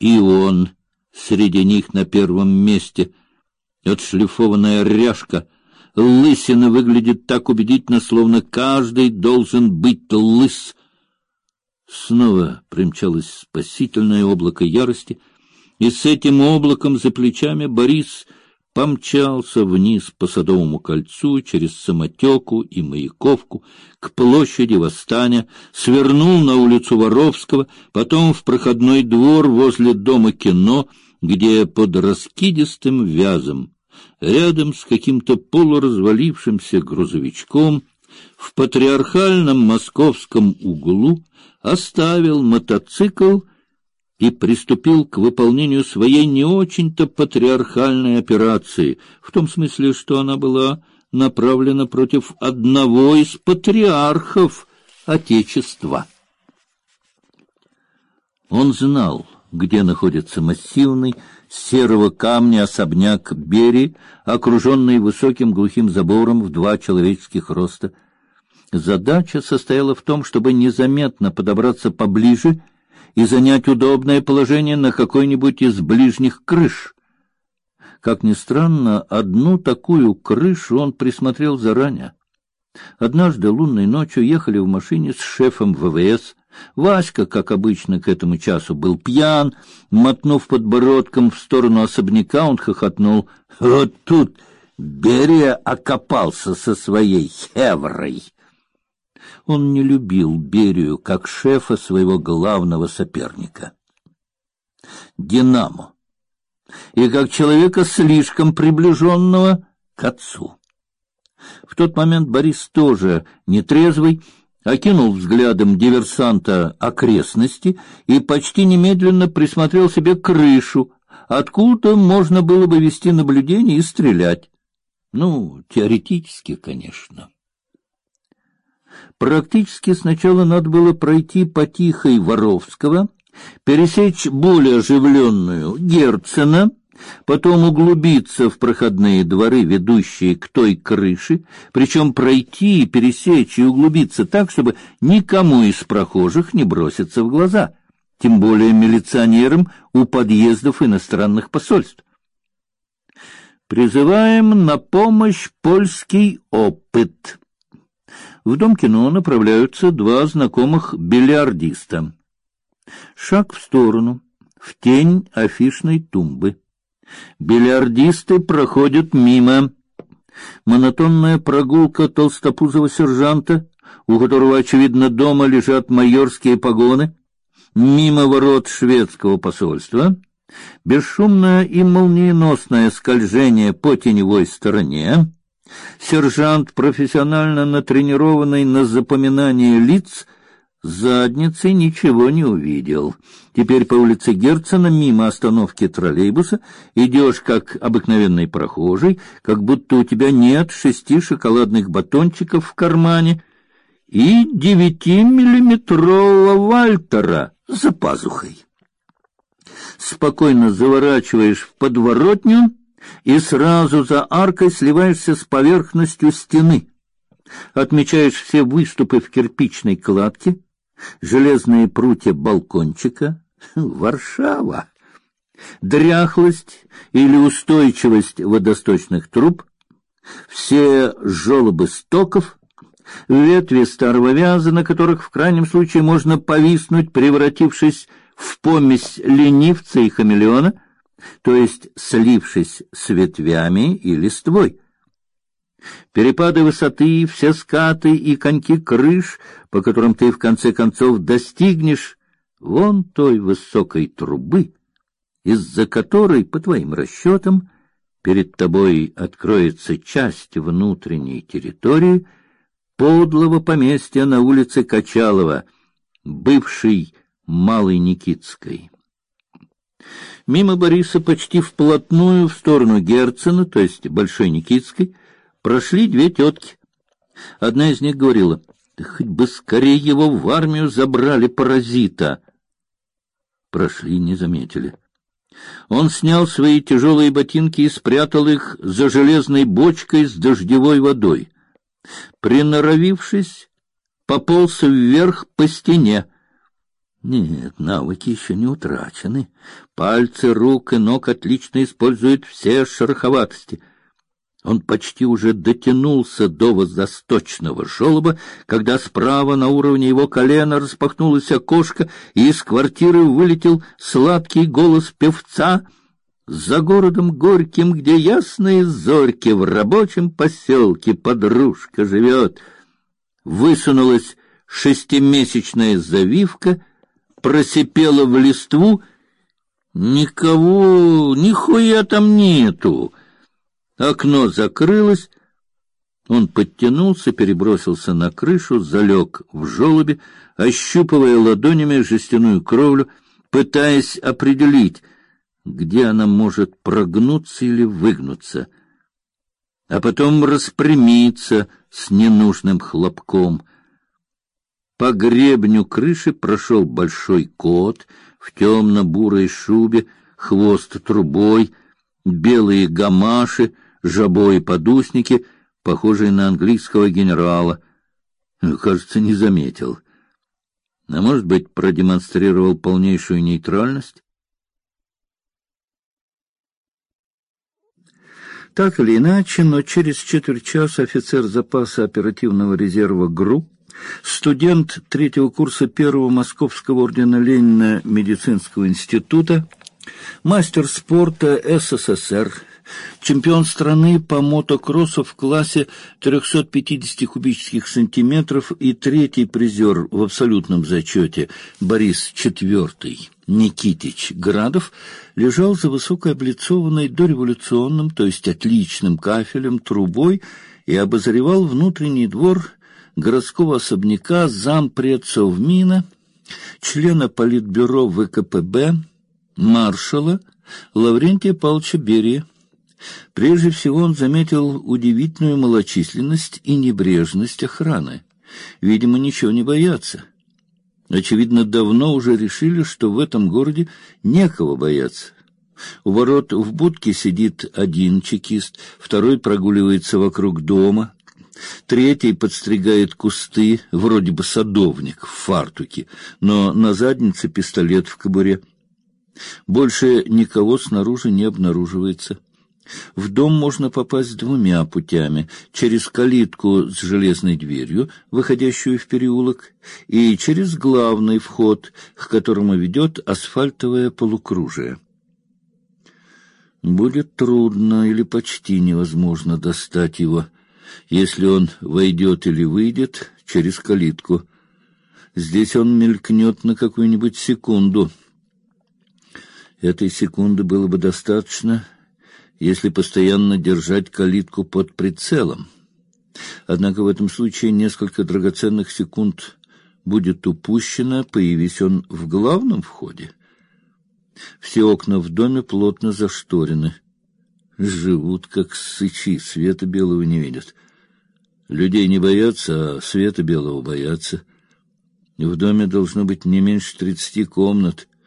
И он среди них на первом месте. Отшлифованная ряжка, лысина выглядит так убедительно, словно каждый должен быть лыс. Снова примчалось спасительное облако ярости, и с этим облаком за плечами Борис помчался вниз по Садовому кольцу через Самотеку и Маяковку к площади Восстания, свернул на улицу Воровского, потом в проходной двор возле дома кино, где под раскидистым вязом, рядом с каким-то полуразвалившимся грузовичком, в патриархальном московском углу оставил мотоцикл и приступил к выполнению своей не очень-то патриархальной операции, в том смысле, что она была направлена против одного из патриархов Отечества. Он знал, где находится массивный серого камня особняк Бери, окруженный высоким глухим забором в два человеческих роста. Задача состояла в том, чтобы незаметно подобраться поближе и занять удобное положение на какой-нибудь из ближних крыш. Как ни странно, одну такую крышу он присмотрел заранее. Однажды лунной ночью ехали в машине с шефом ВВС. Васька, как обычно, к этому часу был пьян. Мотнув подбородком в сторону особняка, он хохотнул. «Вот тут Берия окопался со своей хеврой!» Он не любил Берию как шефа своего главного соперника. Динамо. И как человека слишком приближенного к отцу. В тот момент Борис тоже нетрезвый окинул взглядом диверсанта окрестности и почти немедленно присмотрел себе крышу, откуда можно было бы вести наблюдение и стрелять. Ну, теоретически, конечно. Практически сначала надо было пройти по Тихой Воровского, пересечь более оживленную Герцена, потом углубиться в проходные дворы, ведущие к той крыше, причем пройти, пересечь и углубиться так, чтобы никому из прохожих не броситься в глаза, тем более милиционерам у подъездов иностранных посольств. Призываем на помощь польский опыт. В дом кино направляются два знакомых бильярдиста. Шаг в сторону, в тень афишной тумбы. Бильярдисты проходят мимо. Монотонная прогулка толстопузого сержанта, у которого очевидно дома лежат майорские погоны, мимо ворот шведского посольства, бесшумное и молниеносное скольжение по теневой стороне, Сержант, профессионально натренированный на запоминание лиц, задницей ничего не увидел. Теперь по улице Герцена мимо остановки троллейбуса идешь как обыкновенный прохожий, как будто у тебя нет шести шоколадных батончиков в кармане и девятимиллиметрового Вальтера за пазухой. Спокойно заворачиваешь в подворотню и сразу за аркой сливаешься с поверхностью стены. Отмечаешь все выступы в кирпичной кладке, железные прутья балкончика. Варшава. Дряхлость или устойчивость водосточных труб, все желобы стоков, ветви старого вяза, на которых в крайнем случае можно повиснуть, превратившись в помесь ленивца и хамелеона — то есть слившись с ветвями и листвой. Перепады высоты, все скаты и коньки крыш, по которым ты в конце концов достигнешь вон той высокой трубы, из-за которой, по твоим расчетам, перед тобой откроется часть внутренней территории подлого поместья на улице Качалова, бывшей Малой Никитской. Мимо Бориса почти вплотную в сторону Герцена, то есть Большой Никитской, прошли две тетки. Одна из них говорила: "Да хоть бы скорее его в армию забрали паразита". Прошли, не заметили. Он снял свои тяжелые ботинки и спрятал их за железной бочкой с дождевой водой. Приноровившись, пополз вверх по стене. Нет, навыки еще не утрачены. Пальцы рук и ног отлично используют все шероховатости. Он почти уже дотянулся до воздосточного желоба, когда справа на уровне его колена распахнулось окошко, и из квартиры вылетел сладкий голос певца — за городом Горьким, где ясные зорьки, в рабочем поселке подружка живет. Высунулась шестимесячная завивка, просипела в листву. Никого, нихуя там нету. Окно закрылось. Он подтянулся, перебросился на крышу, залег в желобе, ощупывая ладонями жестяную кровлю, пытаясь определить, где она может прогнуться или выгнуться, а потом распрямиться с ненужным хлопком. По гребню крыши прошел большой кот в темно-бурой шубе, хвост трубой, белые гамаши, жабо подусники, похожие на английского генерала. Кажется, не заметил. А может быть, продемонстрировал полнейшую нейтральность? Так или иначе, но через четверть часа офицер запаса оперативного резерва ГРУ, студент третьего курса первого Московского ордена Ленина медицинского института, мастер спорта СССР, чемпион страны по мотокроссу в классе 350 кубических сантиметров и третий призер в абсолютном зачете Борис IV Никитич Градов лежал за высокооблицованной дореволюционным, то есть отличным кафелем трубой и обозревал внутренний двор городского особняка зампредсовмина, члена политбюро ВКПБ, маршала Лаврентия Павловича Берия, Прежде всего он заметил удивительную малочисленность и небрежность охраны. Видимо, ничего не боятся. Очевидно, давно уже решили, что в этом городе некого бояться. У ворот в будке сидит один чекист, второй прогуливается вокруг дома, третий подстригает кусты, вроде бы садовник в фартуке, но на заднице пистолет в кобуре. Больше никого снаружи не обнаруживается. В дом можно попасть двумя путями: через калитку с железной дверью, выходящую в переулок, и через главный вход, к которому ведет асфальтовое полукружие. Будет трудно или почти невозможно достать его, если он войдет или выйдет через калитку. Здесь он мелькнет на какую-нибудь секунду. Этой секунды было бы достаточно, если постоянно держать калитку под прицелом. Однако в этом случае несколько драгоценных секунд будет упущено, появись он в главном входе. Все окна в доме плотно зашторены. Живут как сычи, света белого не видят. Людей не боятся, а света белого боятся. В доме должно быть не меньше тридцати комнат —